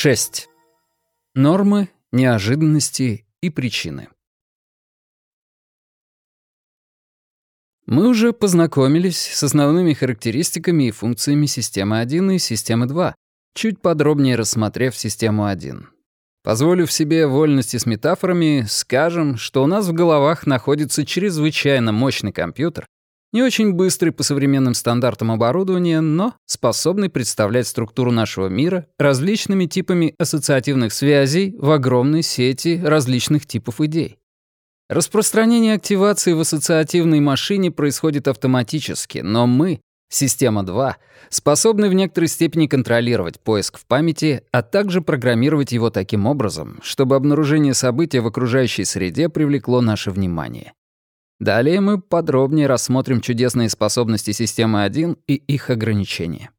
6. Нормы, неожиданности и причины. Мы уже познакомились с основными характеристиками и функциями системы 1 и системы 2, чуть подробнее рассмотрев систему 1. Позволив себе вольности с метафорами, скажем, что у нас в головах находится чрезвычайно мощный компьютер, не очень быстрый по современным стандартам оборудования, но способный представлять структуру нашего мира различными типами ассоциативных связей в огромной сети различных типов идей. Распространение активации в ассоциативной машине происходит автоматически, но мы, система 2, способны в некоторой степени контролировать поиск в памяти, а также программировать его таким образом, чтобы обнаружение события в окружающей среде привлекло наше внимание. Далее мы подробнее рассмотрим чудесные способности системы 1 и их ограничения.